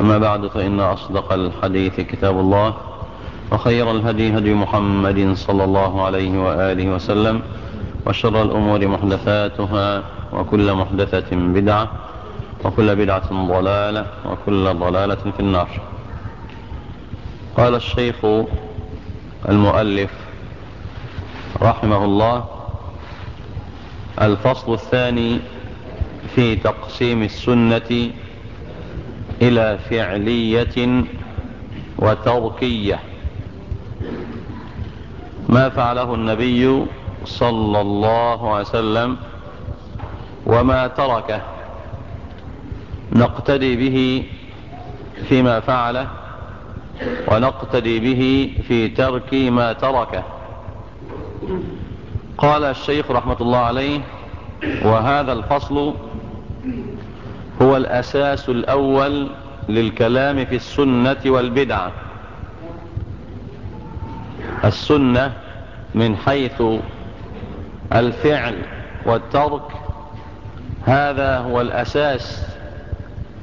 أما بعد فإن أصدق الحديث كتاب الله وخير الهدي هدي محمد صلى الله عليه وآله وسلم وشر الأمور محدثاتها وكل محدثة بدعة وكل بدعة ضلالة وكل ضلالة في النار. قال الشيخ المؤلف رحمه الله الفصل الثاني في تقسيم السنة إلى فعلية وتركية. ما فعله النبي صلى الله عليه وسلم وما تركه. نقتدي به فيما فعله ونقتدي به في ترك ما تركه. قال الشيخ رحمة الله عليه وهذا الفصل هو الأساس الأول للكلام في السنة والبدعة السنة من حيث الفعل والترك. هذا هو الأساس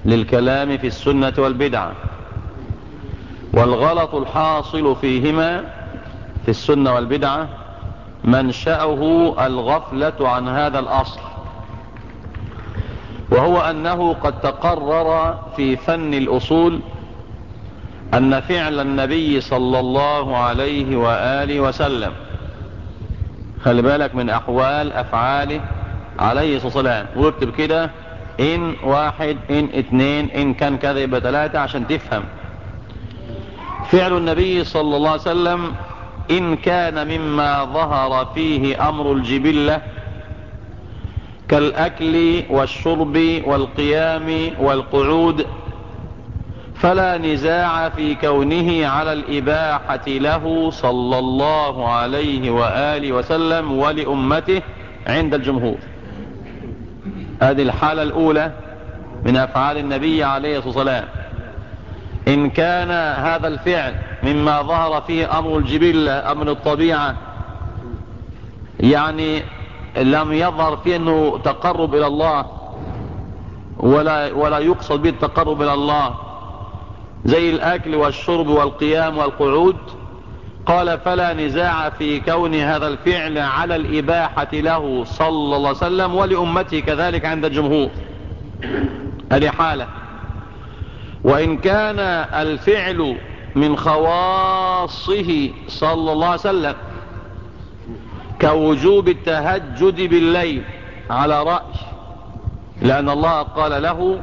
للكلام في السنة والبدعة والغلط الحاصل فيهما في السنة والبدعة منشأه الغفلة عن هذا الأصل. وهو أنه قد تقرر في فن الأصول أن فعل النبي صلى الله عليه وآله وسلم خلي بالك من أحوال أفعاله عليه الصلاة والسلام. واكتب كده إن واحد إن اتنين إن كان كذا يبقى ثلاثة عشان تفهم. فعل النبي صلى الله عليه وسلم إن كان مما ظهر فيه أمر الجبلة كالأكل والشرب والقيام والقعود فلا نزاع في كونه على الإباحة له صلى الله عليه وآله وسلم ولأمته عند الجمهور. هذه الحالة الأولى من أفعال النبي عليه الصلاة والسلام. إن كان هذا الفعل مما ظهر فيه أمر الجبلة أمر الطبيعة يعني لم يظهر فيه أنه تقرب إلى الله ولا, ولا يقصد به التقرب إلى الله. زي الأكل والشرب والقيام والقعود. قال فلا نزاع في كون هذا الفعل على الإباحة له صلى الله عليه وسلم ولأمته كذلك عند الجمهور. هذه حالة وإن كان الفعل من خواصه صلى الله عليه وسلم. كوجوب التهجد بالليل على رأي لأن الله قال له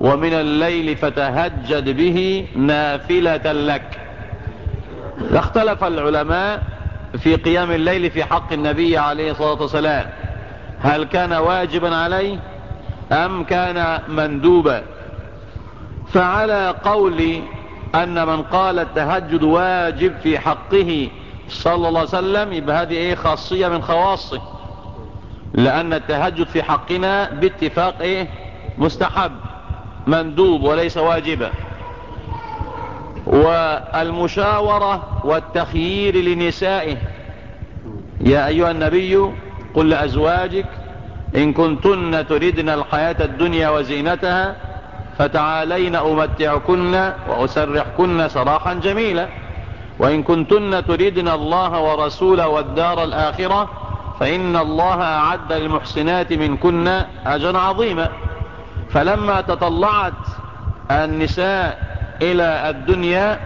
ومن الليل فتهجد به نافلة لك. اختلف العلماء في قيام الليل في حق النبي عليه الصلاة والسلام. هل كان واجبا عليه؟ أم كان مندوبا؟ فعلى قول أن من قال التهجد واجب في حقه صلى الله عليه وسلم يبقى هذه إيه؟ خاصية من خواصه. لأن التهجد في حقنا باتفاق إيه؟ مستحب مندوب وليس واجبا. والمشاورة والتخيير لنسائه يا أيها النبي قل لأزواجك إن كنتن تردن الحياة الدنيا وزينتها فتعالين أمتعكن وأسرحكن سراحا جميلا. وإن كنتن تردن الله ورسوله والدار الآخرة فإن الله أعد للمحسنات منكن أجرا عظيما. فلما تطلعت النساء إلى الدنيا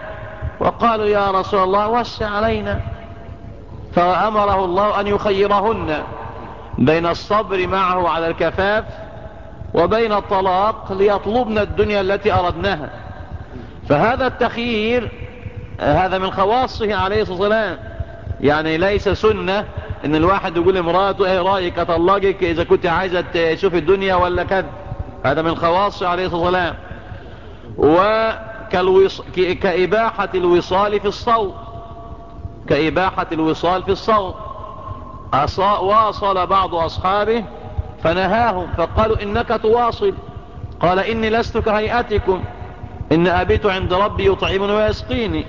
وقالوا يا رسول الله وسع علينا؟ فأمره الله أن يخيرهن بين الصبر معه على الكفاف وبين الطلاق ليطلبن الدنيا التي أردناها. فهذا التخيير هذا من خواصه عليه الصلاة والسلام. يعني ليس سنة إن الواحد يقول لمراته إيه رأيك أطلقك إذا كنت عايزة تشوف الدنيا ولا كذا هذا من خواصه عليه الصلاة والسلام. كالوص... كإباحة الوصال في الصوم. كإباحة الوصال في الصوم. واصل بعض أصحابه فنهاهم فقالوا إنك تواصل. قال إني لست كهيئتكم. إن أبيت عند ربي يطعمني ويسقيني.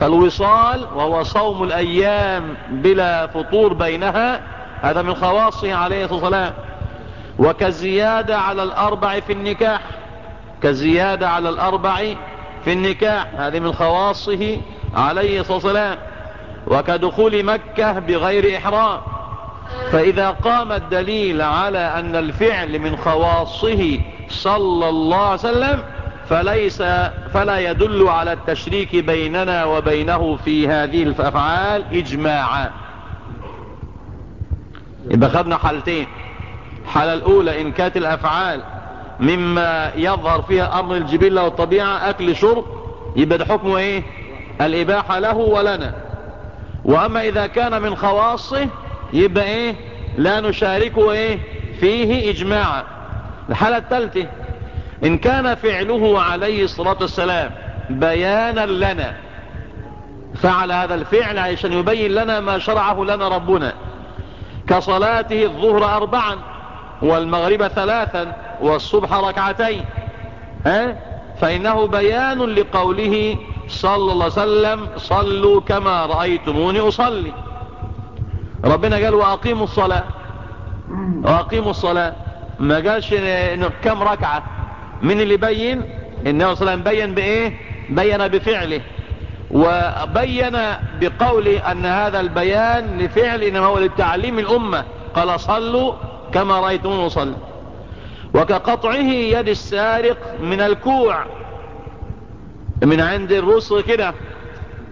فالوصال وهو صوم الأيام بلا فطور بينها هذا من خواصه عليه الصلاة والسلام. وكالزيادة على الأربع في النكاح كالزيادة على الأربع في النكاح هذه من خواصه عليه الصلاة والسلام. وكدخول مكة بغير إحرام. فإذا قام الدليل على أن الفعل من خواصه صلى الله عليه وسلم فليس فلا يدل على التشريك بيننا وبينه في هذه الأفعال إجماعا. يبقى خدنا حالتين. الحالة الأولى إن كانت الأفعال مما يظهر فيها أمر الجبلة والطبيعة أكل شرب يبقى ده حكمه إيه؟ الإباحة له ولنا. وأما إذا كان من خواصه يبقى إيه؟ لا نشاركه إيه؟ فيه إجماعا. الحالة الثالثة إن كان فعله عليه الصلاة والسلام بيانا لنا فعل هذا الفعل عشان يبين لنا ما شرعه لنا ربنا. كصلاته الظهر أربعا والمغرب ثلاثا والصبح ركعتين. ها؟ فإنه بيان لقوله صلى الله عليه وسلم صلوا كما رأيتموني أصلي. ربنا قال وأقيموا الصلاة. وأقيموا الصلاة. ما قالش كم ركعة. من اللي بين؟ النبي صلى الله عليه وسلم بين بإيه؟ بين بفعله. وبين بقول أن هذا البيان لفعل إنما هو للتعليم الأمة. قال صلوا كما رأيتمون وصل وكقطعه يد السارق من الكوع. من عند الرسل كده.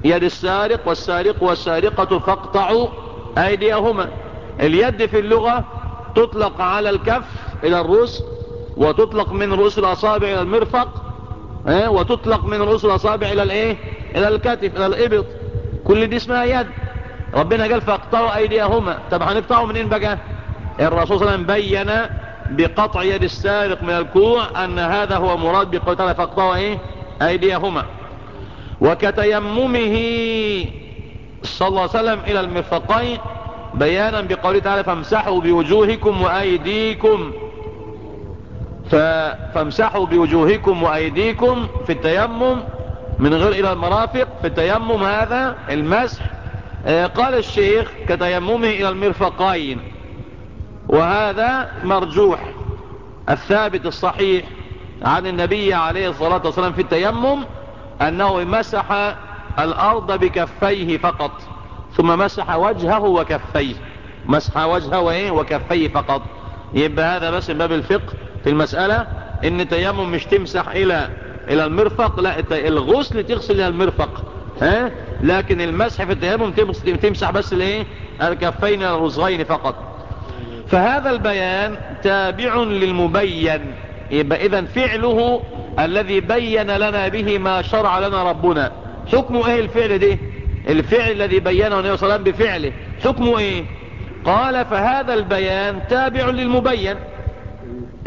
يد السارق والسارق والسارقة فاقطعوا أيديهما. اليد في اللغة تطلق على الكف إلى الرسل. وتطلق من رؤوس الأصابع إلى المرفق وتطلق من رؤوس الأصابع إلى الإيه؟ إلى الكتف إلى الإبط. كل دي اسمها يد. ربنا قال فاقطعوا أيديهما. طب هنقطعوا منين بقى؟ الرسول صلى الله عليه وسلم بين بقطع يد السارق من الكوع أن هذا هو مراد بقول تعالى فاقطعوا إيه؟ أيديهما. وكتيممه صلى الله عليه وسلم إلى المرفقين بيانا بقوله تعالى فامسحوا بوجوهكم وأيديكم. فامسحوا بوجوهكم وأيديكم في التيمم من غير إلى المرافق في التيمم هذا المسح. قال الشيخ كتيممه إلى المرفقين. وهذا مرجوح. الثابت الصحيح عن النبي عليه الصلاة والسلام في التيمم أنه مسح الأرض بكفيه فقط ثم مسح وجهه وكفيه. مسح وجهه وكفيه فقط. يبقى هذا بس باب الفقه. في المسألة إن التيمم مش تمسح إلى إلى المرفق لا الغسل تغسل إلى المرفق ها؟ لكن المسح في التيمم تمسح بس الإيه؟ الكفين الرزغين فقط. فهذا البيان تابع للمبين. يبقى اذا فعله الذي بين لنا به ما شرع لنا ربنا. حكمه إيه الفعل ده الفعل الذي بينه النبي صلى الله عليه وسلم بفعله. حكمه إيه؟ قال فهذا البيان تابع للمبين.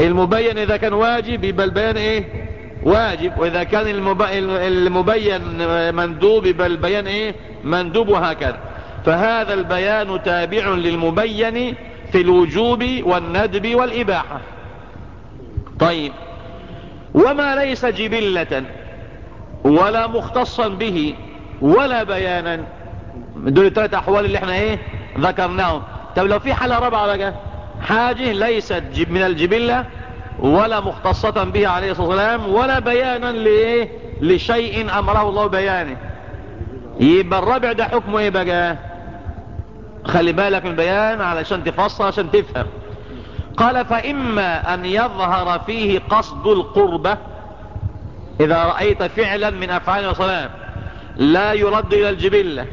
المبين إذا كان واجب يبقى البيان إيه؟ واجب. وإذا كان المبين مندوب يبقى البيان إيه؟ مندوب وهكذا. فهذا البيان تابع للمبين في الوجوب والندب والإباحة. طيب. وما ليس جبلة ولا مختصا به ولا بيانا. دول الثلاث أحوال اللي إحنا إيه؟ ذكرناهم. طب لو في حالة رابعة بقى؟ حاجة ليست من الجبلة ولا مختصة به عليه الصلاة والسلام ولا بيانا لإيه؟ لشيء أمره الله بيانه. يبقى الرابع ده حكمه إيه بقى؟ خلي بالك من البيان علشان تفصل عشان تفهم. قال فإما أن يظهر فيه قصد القربة إذا رأيت فعلا من أفعال الصلاة لا يرد إلى الجبلة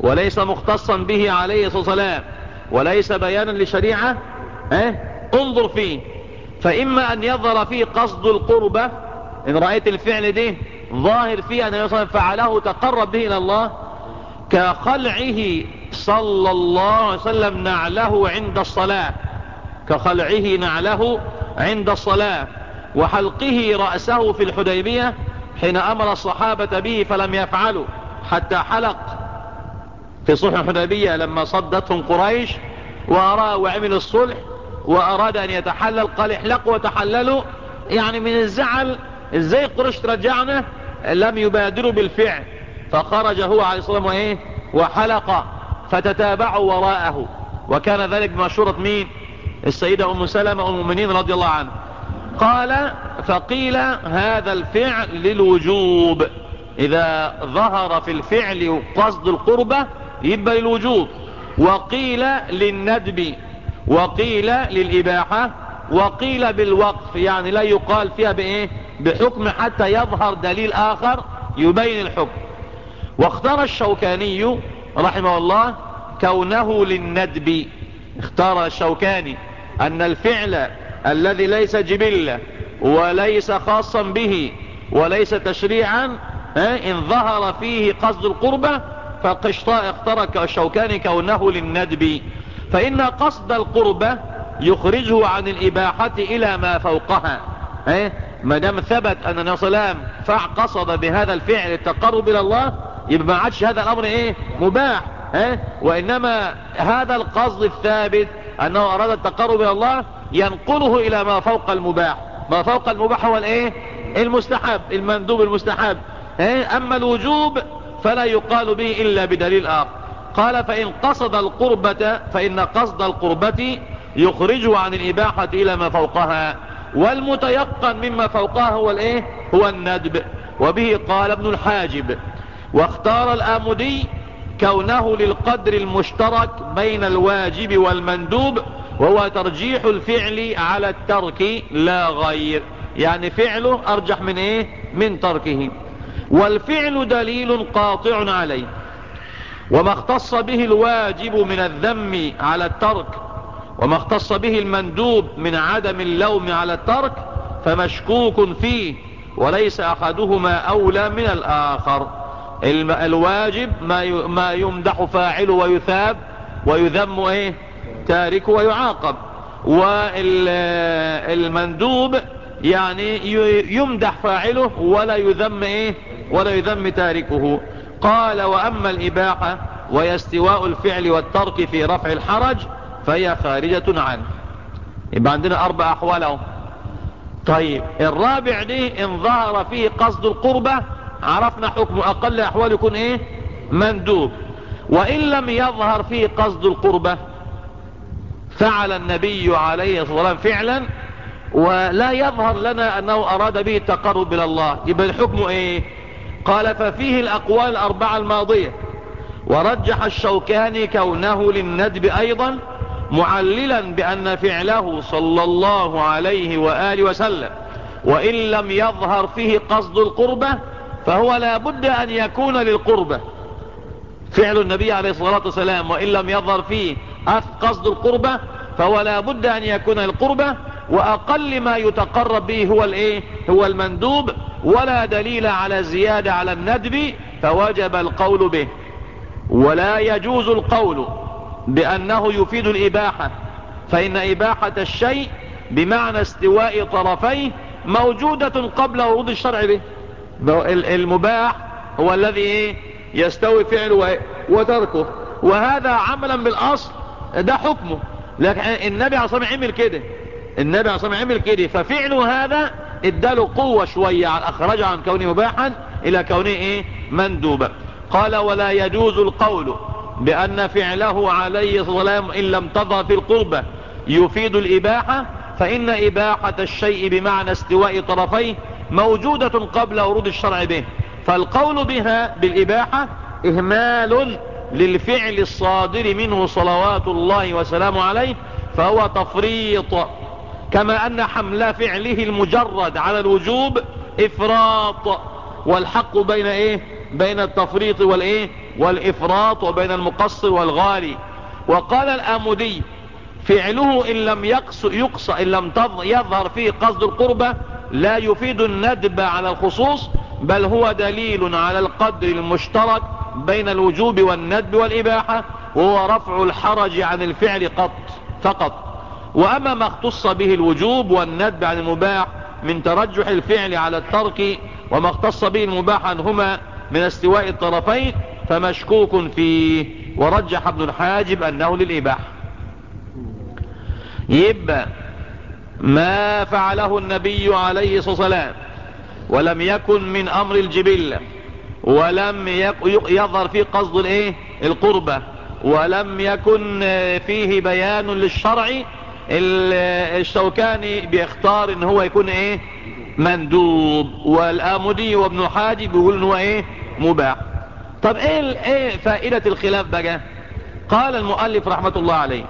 وليس مختصا به عليه الصلاة والسلام وليس بيانا لشريعة آه؟ انظر فيه. فإما أن يظهر فيه قصد القربة إن رأيت الفعل ده ظاهر فيه أن يصلا فعله تقرب به إلى الله. كخلعه صلى الله عليه وسلم نعله عند الصلاة. كخلعه نعله عند الصلاة. وحلقه رأسه في الحديبية حين أمر الصحابة به فلم يفعلوا. حتى حلق في صلح الحديبية لما صدتهم قريش وأراه وعمل الصلح وأراد أن يتحلل قال احلقوا وتحللوا. يعني من الزعل إزاي قريش ترجعنا؟ لم يبادروا بالفعل. فخرج هو عليه الصلاة والسلام وحلق فتتابعوا وراءه. وكان ذلك بمشورة مين؟ السيدة أم سلمة أم المؤمنين رضي الله عنها. قال فقيل هذا الفعل للوجوب. إذا ظهر في الفعل قصد القربة يبقى للوجوب. وقيل للندب. وقيل للإباحة وقيل بالوقف يعني لا يقال فيها بإيه؟ بحكم حتى يظهر دليل آخر يبين الحكم. واختار الشوكاني رحمه الله كونه للندب. اختار الشوكاني أن الفعل الذي ليس جبلة وليس خاصا به وليس تشريعا إن ظهر فيه قصد القربة فقشطاء اخترك الشوكاني كونه للندب. فإن قصد القربة يخرجه عن الإباحة إلى ما فوقها. ما دام ثبت أن عليه وسلم قصد بهذا الفعل التقرب إلى الله يبقى ما عادش هذا الأمر إيه؟ مباح. آه؟ وإنما هذا القصد الثابت أنه أراد التقرب إلى الله ينقله إلى ما فوق المباح. ما فوق المباح هو الإيه؟ المستحب المندوب المستحب. آه؟ أما الوجوب فلا يقال به إلا بدليل آخر. قال فإن قصد القربة فإن قصد القربة يخرجه عن الإباحة إلى ما فوقها. والمتيقن مما فوقها هو الإيه؟ هو الندب. وبه قال ابن الحاجب واختار الآمدي كونه للقدر المشترك بين الواجب والمندوب وهو ترجيح الفعل على الترك لا غير. يعني فعله أرجح من إيه؟ من تركه. والفعل دليل قاطع عليه. وما اختص به الواجب من الذم على الترك وما اختص به المندوب من عدم اللوم على الترك فمشكوك فيه وليس أحدهما أولى من الآخر. الواجب ما يمدح فاعله ويثاب ويذم إيه؟ تاركه ويعاقب. والمندوب يعني يمدح فاعله ولا يذم إيه؟ ولا يذم تاركه. قال وأما الإباحة وهي استواء الفعل والترك في رفع الحرج فهي خارجة عنه. يبقى عندنا أربع أحوال أهو. طيب الرابع دي إن ظهر فيه قصد القربة عرفنا حكم أقل أحوال يكون إيه؟ مندوب. وإن لم يظهر فيه قصد القربة فعل النبي عليه الصلاة والسلام فعلا ولا يظهر لنا أنه أراد به التقرب إلى الله. يبقى الحكم إيه؟ قال ففيه الأقوال الأربعة الماضية. ورجح الشوكاني كونه للندب أيضا معللا بأن فعله صلى الله عليه وآله وسلم. وإن لم يظهر فيه قصد القربة فهو لا بد أن يكون للقربة. فعل النبي عليه الصلاة والسلام وإن لم يظهر فيه قصد القربة فهو لا بد أن يكون للقربة. وأقل ما يتقرب به هو الإيه؟ هو المندوب. ولا دليل على زيادة على الندب فوجب القول به. ولا يجوز القول بأنه يفيد الإباحة فإن إباحة الشيء بمعنى استواء طرفيه موجودة قبل ورود الشرع به. المباح هو الذي يستوي فعله وتركه. وهذا عملا بالأصل ده حكمه. لكن النبي عليه الصلاة عمل كده. النبي عليه الصلاة عمل كده ففعله هذا اداله قوة شوية اخرجه عن كونه مباحا إلى كونه إيه؟ مندوبا. قال ولا يجوز القول بأن فعله عليه والسلام إن لم تظهر في القربة يفيد الإباحة فإن إباحة الشيء بمعنى استواء طرفيه موجودة قبل ورود الشرع به. فالقول بها بالإباحة إهمال للفعل الصادر منه صلوات الله وسلامه عليه فهو تفريط كما أن حمل فعله المجرد على الوجوب إفراط والحق بين إيه؟ بين التفريط والإيه؟ والإفراط وبين المقصر والغالي. وقال الآمدي فعله إن لم يقص, يقص إن لم يظهر فيه قصد القربة لا يفيد الندب على الخصوص بل هو دليل على القدر المشترك بين الوجوب والندب والإباحة وهو رفع الحرج عن الفعل قط فقط. وأما ما اختص به الوجوب والندب عن المباح من ترجح الفعل على الترك وما اختص به المباح عنهما من استواء الطرفين فمشكوك فيه. ورجح ابن الحاجب أنه للإباح. يبقى ما فعله النبي عليه الصلاة والسلام ولم يكن من أمر الجبلة ولم يظهر فيه قصد الإيه؟ القربة. ولم يكن فيه بيان للشرع الشوكاني بيختار إن هو يكون إيه؟ مندوب. والآمدي وابن حاجب بيقول إن هو إيه؟ مباح. طب إيه, إيه فائدة الخلاف بقى؟ قال المؤلف رحمة الله عليه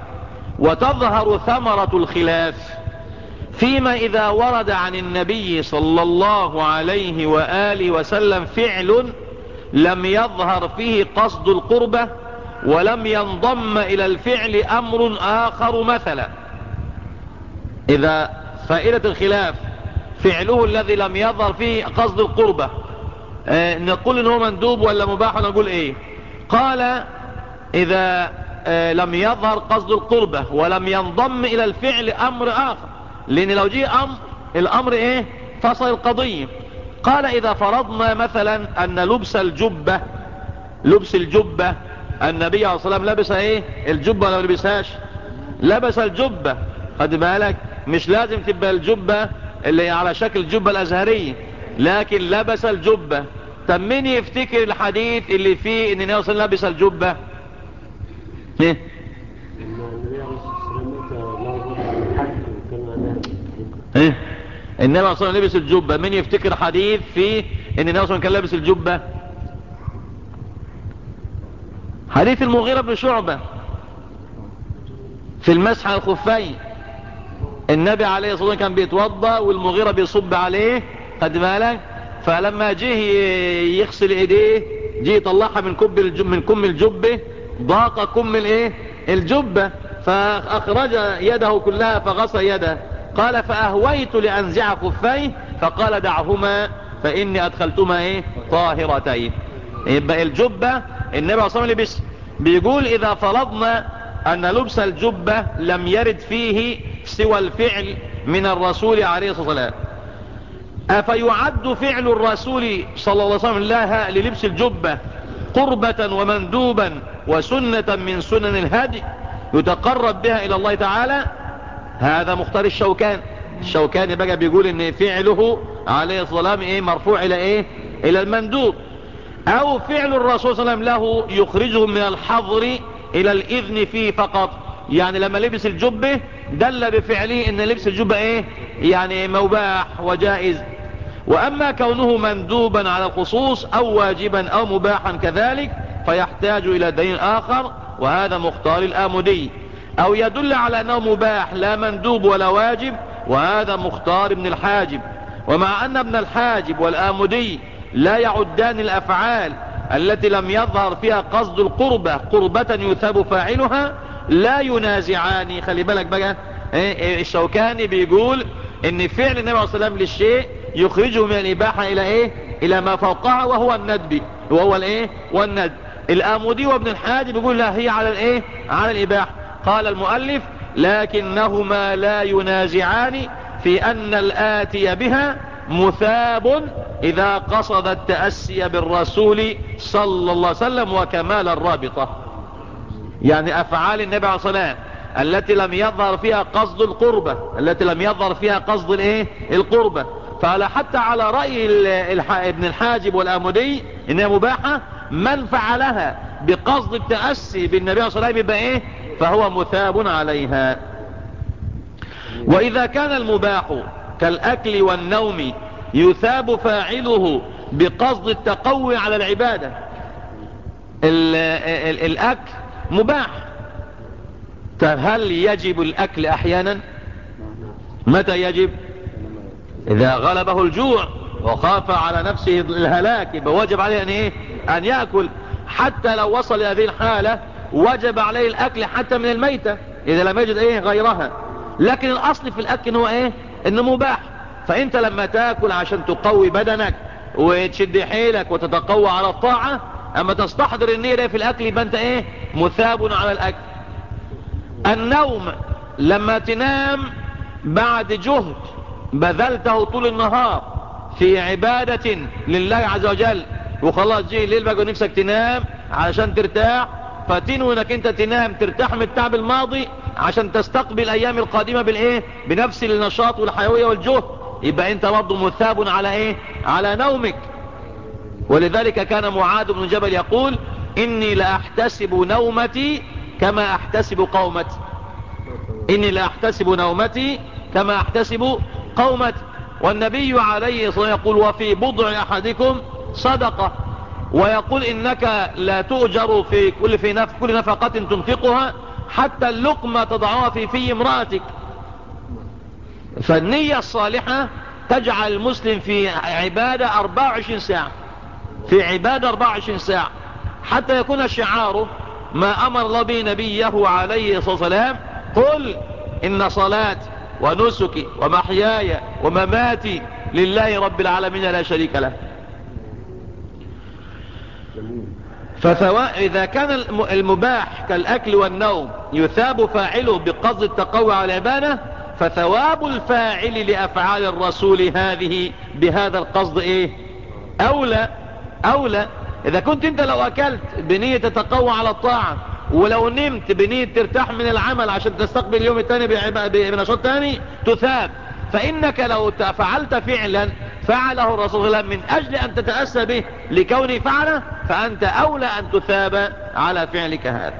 وتظهر ثمرة الخلاف فيما إذا ورد عن النبي صلى الله عليه وآله وسلم فعل لم يظهر فيه قصد القربة ولم ينضم إلى الفعل أمر آخر مثلا. إذا فائدة الخلاف فعله الذي لم يظهر فيه قصد القربة. آه نقول إنه مندوب ولا مباح نقول إيه؟ قال إذا آه لم يظهر قصد القربة ولم ينضم إلى الفعل أمر آخر. لأن لو جه أمر الأمر إيه؟ فصل القضية. قال إذا فرضنا مثلا أن لبس الجبة لبس الجبة النبي عليه الصلاة والسلام لبس إيه؟ الجبة ولا لبسهاش؟ لبس الجبة. خد بالك؟ مش لازم تبقى الجبة اللي على شكل الجبة الأزهرية لكن لبس الجبة. طب مين يفتكر الحديث اللي فيه إن النبي صلى الله عليه وسلم لبس الجبة؟ إيه؟ إيه؟ النبي صلى الله عليه وسلم لبس الجبة. مين يفتكر حديث فيه إن النبي صلى الله عليه وسلم كان لابس الجبة؟ حديث المغيرة بن شعبة في المسح على الخفين النبي عليه الصلاة والسلام كان بيتوضى والمغيرة بيصب عليه خد بالك؟ فلما جه يغسل ايديه جه يطلعها من كب من كم الجبة ضاق كم الايه؟ الجبة فأخرج يده كلها فغسل يده. قال فأهويت لأنزع خفيه فقال دعهما فإني ادخلتما إيه؟ طاهرتين. يبقى الجبة النبي عليه الصلاة والسلام بيقول إذا فرضنا أن لبس الجبة لم يرد فيه سوى الفعل من الرسول عليه الصلاة والسلام. أفيعد فعل الرسول صلى الله عليه وسلم لها للبس الجبة قربة ومندوبا وسنة من سنن الهدي يتقرب بها إلى الله تعالى؟ هذا مختار الشوكان. الشوكاني بقى بيقول إن فعله عليه الصلاة والسلام إيه؟ مرفوع إلى إيه؟ إلى المندوب. أو فعل الرسول صلى الله عليه وسلم له يخرجه من الحظر إلى الإذن فيه فقط. يعني لما لبس الجبة دل بفعله إن لبس الجبة إيه؟ يعني مباح وجائز. وأما كونه مندوبا على الخصوص أو واجبا أو مباحا كذلك فيحتاج إلى دين آخر وهذا مختار الآمدي. أو يدل على أنه مباح لا مندوب ولا واجب وهذا مختار ابن الحاجب. ومع أن ابن الحاجب والآمدي لا يعدان الأفعال التي لم يظهر فيها قصد القربة قربة يثاب فاعلها لا ينازعان خلي بالك بقى. الشوكاني بيقول إن فعل النبي عليه والسلام للشيء يخرجه من الإباحة إلى إيه؟ إلى ما فوقها وهو الندب. وهو الإيه؟ والند الآمودي وابن الحاج بيقول لا هي على الإيه؟ على الإباحة. قال المؤلف لكنهما لا ينازعان في أن الآتي بها مثاب إذا قصد التأسي بالرسول صلى الله عليه وسلم وكمال الرابطة. يعني أفعال النبي عليه الصلاة والسلام التي لم يظهر فيها قصد القربة التي لم يظهر فيها قصد الإيه؟ القربة. فعلى حتى على رأي ابن الحاجب والامودي إنها مباحة من فعلها بقصد التأسي بالنبي عليه وسلم يبقى إيه؟ فهو مثاب عليها. وإذا كان المباح كالأكل والنوم يثاب فاعله بقصد التقوي على العبادة ال ال الأكل مباح. طب هل يجب الأكل أحيانا؟ متى يجب؟ إذا غلبه الجوع وخاف على نفسه الهلاك يبقى عليه أن إيه؟ أن يأكل. حتى لو وصل إلى هذه الحالة وجب عليه الأكل حتى من الميتة إذا لم يجد إيه؟ غيرها. لكن الأصل في الأكل هو إيه؟ إنه مباح. فأنت لما تأكل عشان تقوي بدنك وتشد حيلك وتتقوى على الطاعة أما تستحضر النية في الأكل يبقى أنت إيه؟ مثاب على الأكل. النوم لما تنام بعد جهد بذلته طول النهار في عبادة لله عز وجل. وخلاص جه الليل بقى نفسك تنام علشان ترتاح. فتنوي إنك أنت تنام ترتاح من التعب الماضي عشان تستقبل الأيام القادمة بالإيه؟ بنفس النشاط والحيوية والجهد. يبقى أنت برضه مثاب على إيه؟ على نومك. ولذلك كان معاذ بن جبل يقول إني لأحتسب نومتي كما أحتسب قومتي. إني لأحتسب نومتي كما أحتسب قومتي. والنبي عليه الصلاة والسلام يقول وفي بضع أحدكم صدقة. ويقول إنك لا تؤجر في كل, في نف كل نفقة تنفقها حتى اللقمة تضعها في في امرأتك. فالنية الصالحة تجعل المسلم في عبادة 24 ساعة. في عبادة 24 ساعة. حتى يكون شعاره ما أمر الله به نبيه عليه الصلاة والسلام قل إن صلاتي ونسكي ومحياي ومماتي لله رب العالمين لا شريك له. فسواء إذا كان المباح كالأكل والنوم يثاب فاعله بقصد التقوى على العبادة فثواب الفاعل لأفعال الرسول هذه بهذا القصد إيه؟ أولى أولى إذا كنت أنت لو أكلت بنية تتقوى على الطاعة ولو نمت بنية ترتاح من العمل عشان تستقبل اليوم الثاني بنشاط ثاني تثاب. فإنك لو فعلت فعلا فعله الرسول صلى الله عليه وسلم من أجل أن تتأسى به لكونه فعله فأنت أولى أن تثاب على فعلك هذا.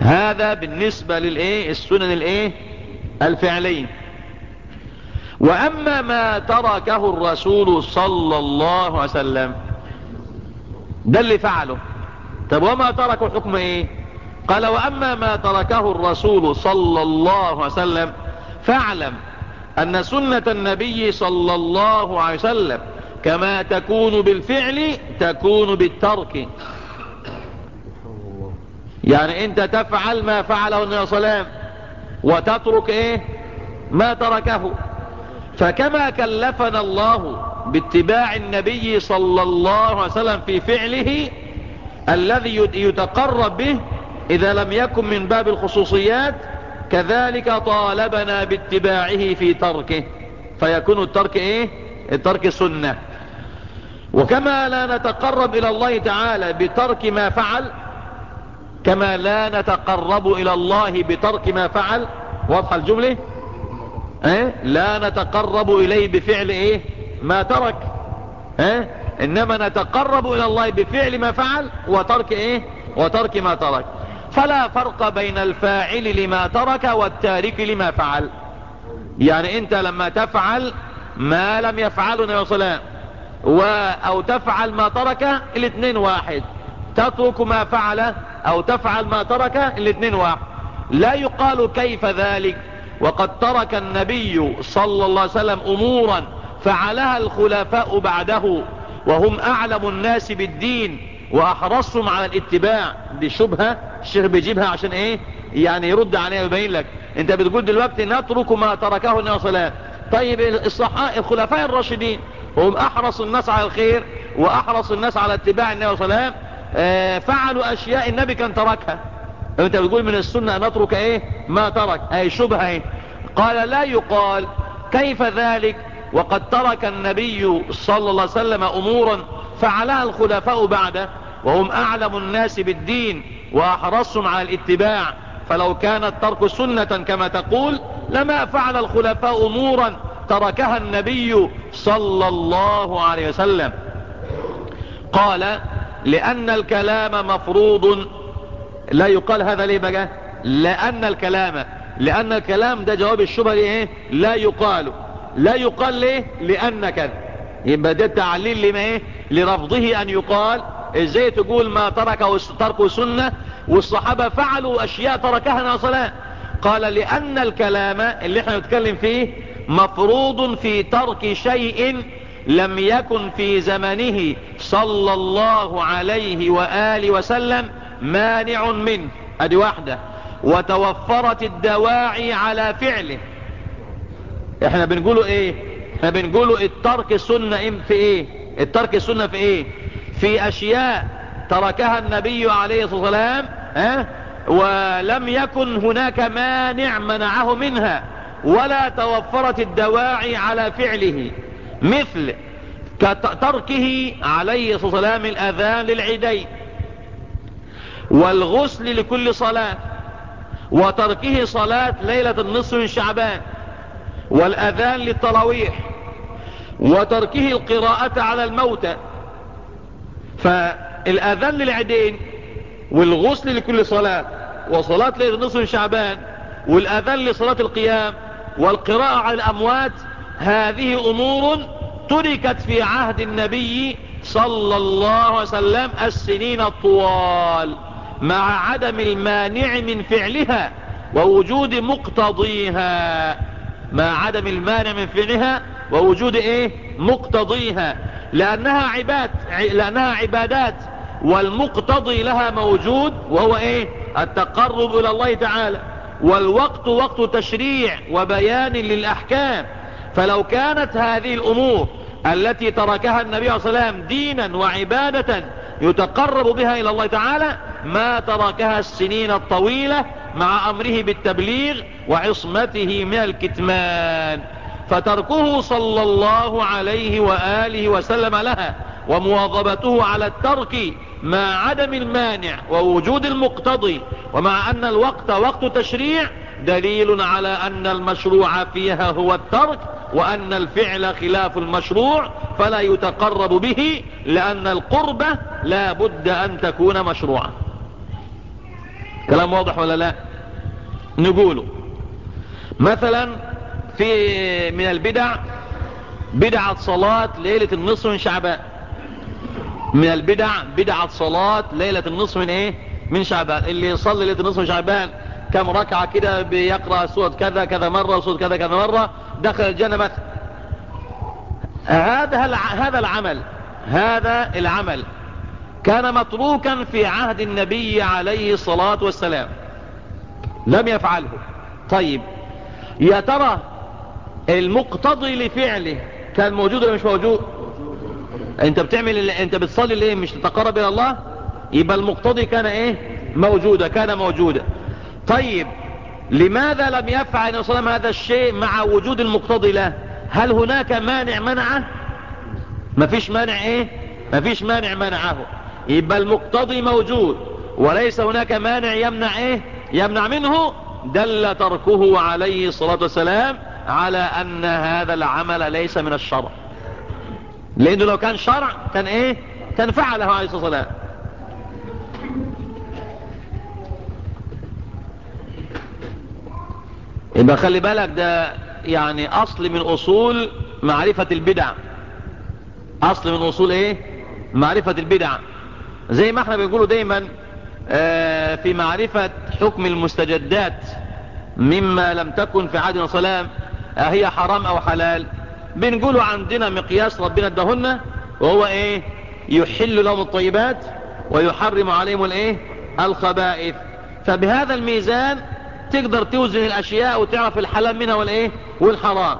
هذا بالنسبة للإيه؟ السنن الإيه؟ الفعلين وأما ما تركه الرسول صلى الله عليه وسلم ده اللي فعله. طب وما تركوا الحكم إيه؟ قال وأما ما تركه الرسول صلى الله عليه وسلم فاعلم أن سنة النبي صلى الله عليه وسلم كما تكون بالفعل تكون بالترك. يعني أنت تفعل ما فعله النبي صلى الله عليه وسلم وتترك إيه؟ ما تركه. فكما كلفنا الله باتباع النبي صلى الله عليه وسلم في فعله الذي يتقرب به إذا لم يكن من باب الخصوصيات كذلك طالبنا باتباعه في تركه. فيكون الترك إيه؟ الترك سنة وكما لا نتقرب إلى الله تعالى بترك ما فعل كما لا نتقرب إلى الله بترك ما فعل واضح الجملة؟ إيه؟ لا نتقرب إليه بفعل إيه؟ ما ترك إيه إنما نتقرب إلى الله بفعل ما فعل وترك إيه؟ وترك ما ترك. فلا فرق بين الفاعل لما ترك والتارك لما فعل. يعني أنت لما تفعل ما لم يفعله النبي صلى الله عليه وسلم أو تفعل ما ترك الاثنين واحد. تترك ما فعل أو تفعل ما ترك الاثنين واحد. لا يقال كيف ذلك. وقد ترك النبي صلى الله عليه وسلم امورا فعلها الخلفاء بعده وهم أعلم الناس بالدين وأحرصهم على الاتباع. دي شبهة الشيخ بيجيبها عشان إيه؟ يعني يرد عليها ويبين لك. أنت بتقول دلوقتي نترك ما تركه النبي صلى الله عليه وسلم طيب الصحاء الخلفاء الراشدين هم أحرص الناس على الخير وأحرص الناس على اتباع النبي صلى الله عليه وسلم. آه فعلوا أشياء النبي كان تركها. أنت بتقول من السنة نترك إيه؟ ما ترك. أي شبهة إيه؟ قال لا يقال. كيف ذلك؟ وقد ترك النبي صلى الله عليه وسلم أمورا فعلها الخلفاء بعده وهم أعلم الناس بالدين وأحرصهم على الاتباع. فلو كان الترك سنة كما تقول لما فعل الخلفاء أمورا تركها النبي صلى الله عليه وسلم. قال لأن الكلام مفروض. لا يقال هذا ليه بقى؟ لأن الكلام. لأن الكلام ده جواب الشبه إيه لا يقال. لا يقال ليه؟ لأن كذا. يبقى ده تعليل لما إيه؟ لرفضه أن يقال إزاي تقول ما ترك ترك سنة والصحابة فعلوا أشياء تركها صلاة قال لأن الكلام اللي إحنا نتكلم فيه مفروض في ترك شيء لم يكن في زمنه صلى الله عليه وآله وسلم مانع منه. أدي واحدة. وتوفرت الدواعي على فعله. إحنا بنقوله إيه؟ إحنا بنقوله الترك السنة في إيه؟ الترك السنة في إيه؟ في أشياء تركها النبي عليه الصلاة والسلام ها؟ ولم يكن هناك مانع منعه منها ولا توفرت الدواعي على فعله مثل تركه عليه الصلاة والسلام الأذان للعيدين والغسل لكل صلاة وتركه صلاة ليلة النصف من شعبان. والأذان للتراويح وتركه القراءة على الموتى. فالأذان للعيدين والغسل لكل صلاة وصلاة ليلة من شعبان والأذان لصلاة القيام والقراءة على الأموات هذه أمور تركت في عهد النبي صلى الله عليه وسلم السنين الطوال مع عدم المانع من فعلها ووجود مقتضيها. مع عدم المانع من فعلها ووجود إيه؟ مقتضيها. لأنها عباد لأنها عبادات والمقتضي لها موجود وهو إيه؟ التقرب إلى الله تعالى. والوقت وقت تشريع وبيان للأحكام. فلو كانت هذه الأمور التي تركها النبي صلى الله عليه وسلم دينا وعبادة يتقرب بها إلى الله تعالى ما تركها السنين الطويلة مع أمره بالتبليغ وعصمته من الكتمان. فتركه صلى الله عليه وآله وسلم لها ومواظبته على الترك مع عدم المانع ووجود المقتضي. ومع أن الوقت وقت تشريع دليل على أن المشروع فيها هو الترك وأن الفعل خلاف المشروع فلا يتقرب به لأن القربة لا بد أن تكون مشروعة كلام واضح ولا لا؟ نقوله. مثلا في من البدع بدعة صلاة ليلة النصف من شعبان. من البدع بدعة صلاة ليلة النصف من إيه؟ من شعبان. اللي يصلي ليلة النصف من شعبان كم ركعة كده بيقرأ سورة كذا كذا مرة سورة كذا كذا مرة دخل الجنة مثلا. هذا هذا العمل هذا العمل. كان متروكا في عهد النبي عليه الصلاة والسلام. لم يفعله. طيب يا ترى المقتضي لفعله كان موجود ولا مش موجود؟ انت بتعمل انت بتصلي ليه؟ مش تتقرب إلى الله؟ يبقى المقتضي كان إيه؟ موجودة كان موجودا طيب لماذا لم يفعل النبي صلى وسلم هذا الشيء مع وجود المقتضي له؟ هل هناك مانع منعه؟ مفيش مانع إيه؟ مفيش مانع منعه. يبقى المقتضي موجود. وليس هناك مانع يمنع إيه يمنع منه دل تركه عليه الصلاة والسلام على أن هذا العمل ليس من الشرع. لأنه لو كان شرع كان إيه؟ كان فعله عليه الصلاة والسلام. يبقى خلي بالك ده يعني أصل من أصول معرفة البدع. أصل من أصول إيه؟ معرفة البدع. زي ما إحنا بنقوله دايما آه في معرفة حكم المستجدات مما لم تكن في عهد السلام هي حرام أو حلال. بنقوله عندنا مقياس ربنا ادهن وهو إيه؟ يحل لهم الطيبات ويحرم عليهم الإيه؟ الخبائث. فبهذا الميزان تقدر توزن الأشياء وتعرف الحلال منها والإيه؟ والحرام.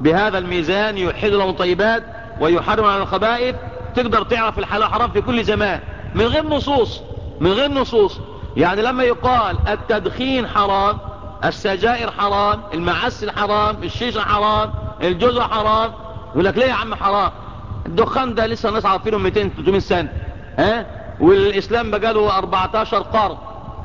بهذا الميزان يحل لهم الطيبات ويحرم على الخبائث. تقدر تعرف الحلال والحرام في كل زمان. من غير نصوص من غير نصوص. يعني لما يقال التدخين حرام السجائر حرام المعسل حرام الشيشة حرام الجزء حرام يقول لك ليه يا عم حرام؟ الدخان ده لسه الناس عارفينه 200 300 سنة ها؟ والإسلام بقى له 14 قرن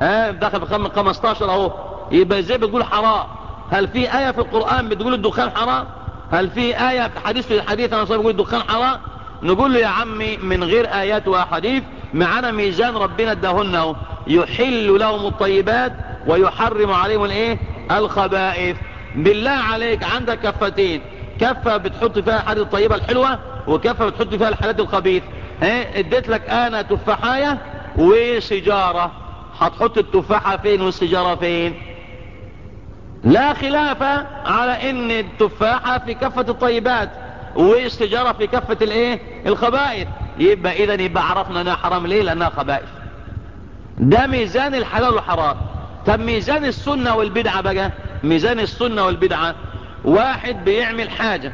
ها؟ دخل في 15 أهو. يبقى إزاي بتقول حرام. هل في آية في القرآن بتقول الدخان حرام؟ هل في آية في حديث في الحديث أنا صار بقول الدخان حرام؟ نقول له يا عمي من غير آيات وأحاديث معنا ميزان ربنا ادهن يحل لهم الطيبات ويحرم عليهم الايه؟ الخبائث. بالله عليك عندك كفتين. كفة بتحط فيها الحاجات الطيبة الحلوة وكفة بتحط فيها الحاجات الخبيث. ها اديت لك أنا تفاحية وسجارة هتحط التفاحة فين والسجارة فين؟ لا خلاف على إن التفاحة في كفة الطيبات والسجارة في كفة الإيه؟ الخبائث. يبقى اذا يبقى عرفنا إنها حرام ليه؟ لأنها خبائث. ده ميزان الحلال والحرام. طب ميزان السنة والبدعة بقى؟ ميزان السنة والبدعة. واحد بيعمل حاجة.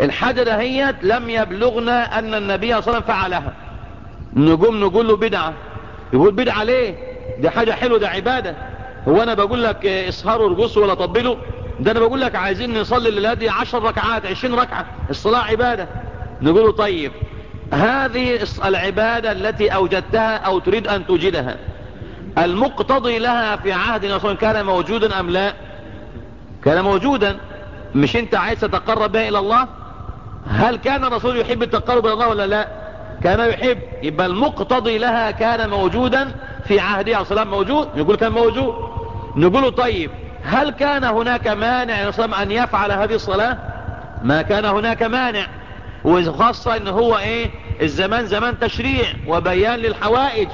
الحاجة دهيت لم يبلغنا أن النبي صلى الله عليه وسلم فعلها. نقوم نقول له بدعة. يقول بدعة ليه؟ دي حاجة حلوة ده عبادة. هو أنا بقول لك اسهروا ارقصوا ولا طبلوا ده أنا بقول لك عايزين نصلي الليلة دي عشر ركعات عشرين ركعة. الصلاة عبادة. نقول له طيب. هذه العبادة التي أوجدتها أو تريد أن توجدها المقتضي لها في عهد الرسول كان موجودا أم لا؟ كان موجودا. مش أنت عايز تتقرب بها إلى الله؟ هل كان الرسول يحب التقرب إلى الله ولا لا؟ كان يحب. يبقى المقتضي لها كان موجودا في عهده عليه الصلاة موجود؟ يقول كان موجود. نقول طيب هل كان هناك مانع أن يفعل هذه الصلاة؟ ما كان هناك مانع. وخاصة إن هو إيه؟ الزمان زمان تشريع وبيان للحوائج.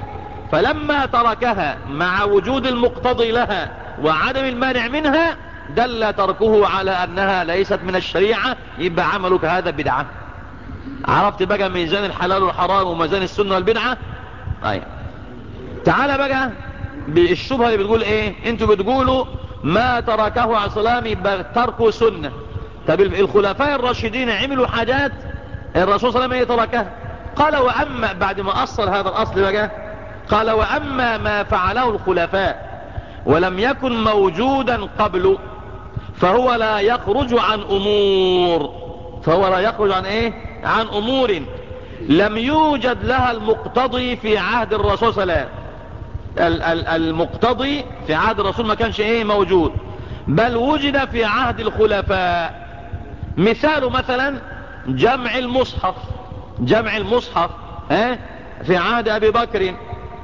فلما تركها مع وجود المقتضي لها وعدم المانع منها دل تركه على أنها ليست من الشريعة. يبقى عملك هذا بدعة. عرفت بقى ميزان الحلال والحرام وميزان السنة والبدعة؟ اي تعال بقى بالشبهة اللي بتقول إيه؟ أنتوا بتقولوا ما تركه على السلام يبقى تركه سنة. طب الخلفاء الراشدين عملوا حاجات الرسول صلى الله عليه وسلم تركها. قال وأما بعد ما أصل هذا الأصل بقى قال وأما ما فعله الخلفاء ولم يكن موجودا قبل فهو لا يخرج عن أمور فهو لا يخرج عن إيه؟ عن أمور لم يوجد لها المقتضي في عهد الرسول صلى الله عليه وسلم. المقتضي في عهد الرسول ما كانش إيه؟ موجود. بل وجد في عهد الخلفاء. مثال مثلا جمع المصحف. جمع المصحف آه في عهد أبي بكر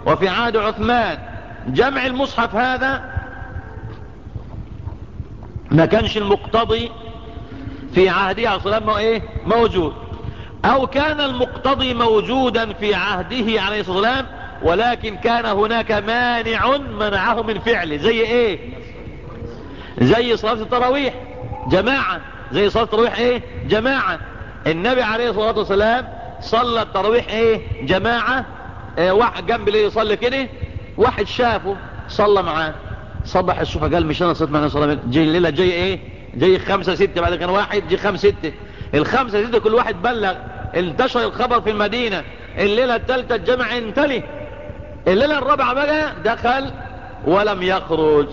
وفي عهد عثمان. جمع المصحف هذا ما كانش المقتضي في عهده عليه الصلاة إيه؟ موجود. أو كان المقتضي موجودا في عهده عليه الصلاة والسلام ولكن كان هناك مانع منعه من فعله. زي إيه؟ زي صلاة التراويح. جماعة زي صلاة التراويح إيه؟ جماعة النبي عليه الصلاة والسلام صلى التراويح إيه؟ جماعة. إيه واحد جنب ليه يصلي كده واحد شافه صلى معاه. صبح الصبح قال مش أنا صليت معنا صلاة جاي الليلة جاي إيه؟ جاي خمسة ستة بعد كان واحد جي خمسة ستة. الخمسة ستة كل واحد بلغ. انتشر الخبر في المدينة. الليلة الثالثة الجمع انتلي. الليلة الرابعة بقى دخل ولم يخرج.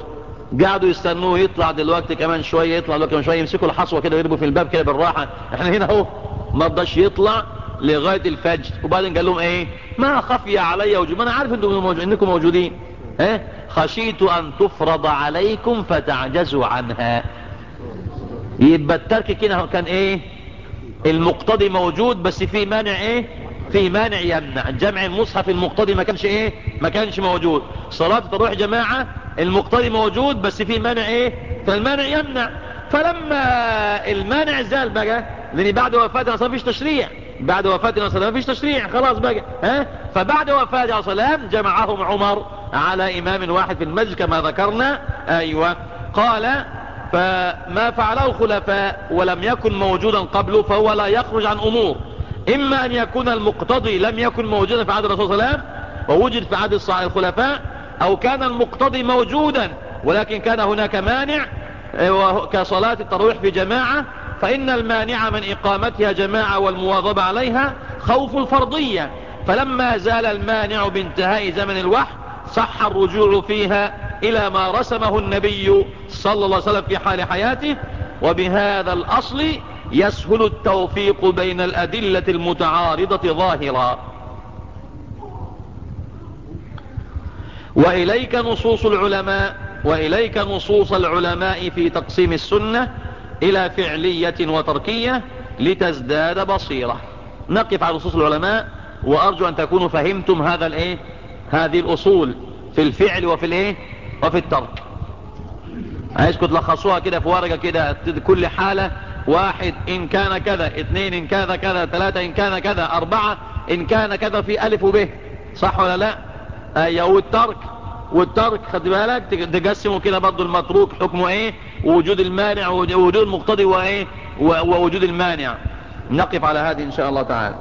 قعدوا يستنوه يطلع دلوقتي كمان شوية يطلع دلوقتي كمان شوية يمسكوا الحصوة كده ويربوا في الباب كده بالراحة. إحنا هنا اهو ما رضاش يطلع. لغاية الفجر. وبعدين قال لهم إيه؟ ما خفي علي وجود. أنا عارف إنكم موجودين. آه خشيت أن تفرض عليكم فتعجزوا عنها. يبقى الترك كده كان إيه؟ المقتضي موجود بس في مانع إيه؟ في مانع يمنع. جمع المصحف المقتضي ما كانش إيه؟ ما كانش موجود. صلاة تروح جماعة المقتضي موجود بس في مانع إيه؟ فالمانع يمنع. فلما المانع زال بقى لأن بعد وفاة الرسول فيش تشريع. بعد وفاة الرسول فيش تشريع خلاص بقى. ها؟ فبعد وفاة الرسول جمعهم عمر على إمام واحد في المسجد كما ذكرنا. أيوه. قال فما فعله الخلفاء ولم يكن موجودا قبله فهو لا يخرج عن أمور. إما أن يكون المقتضي لم يكن موجودا في عهد الرسول صلى الله عليه وسلم ووجد في عهد الخلفاء أو كان المقتضي موجودا ولكن كان هناك مانع كصلاة الترويح في جماعة فإن المانع من إقامتها جماعة والمواظبة عليها خوف الفرضية. فلما زال المانع بانتهاء زمن الوحي صح الرجوع فيها إلى ما رسمه النبي صلى الله عليه وسلم في حال حياته وبهذا الأصل يسهل التوفيق بين الأدلة المتعارضة ظاهرا. وإليك نصوص العلماء وإليك نصوص العلماء في تقسيم السنة إلى فعلية وتركية لتزداد بصيرة. نقف على نصوص العلماء وأرجو أن تكونوا فهمتم هذا الإيه؟ هذه الأصول في الفعل وفي الإيه؟ وفي الترك. عايزكم تلخصوها كده في ورقة كده كل حالة واحد إن كان كذا اثنين إن كان كذا ثلاثة إن كان كذا أربعة إن كان كذا في ألف وب صح ولا لا؟ أيه والترك والترك خد بالك تقسموا كده برضو المتروك حكمه إيه؟ ووجود المانع ووجود المقتضي وايه ووجود المانع. نقف على هذه إن شاء الله تعالى.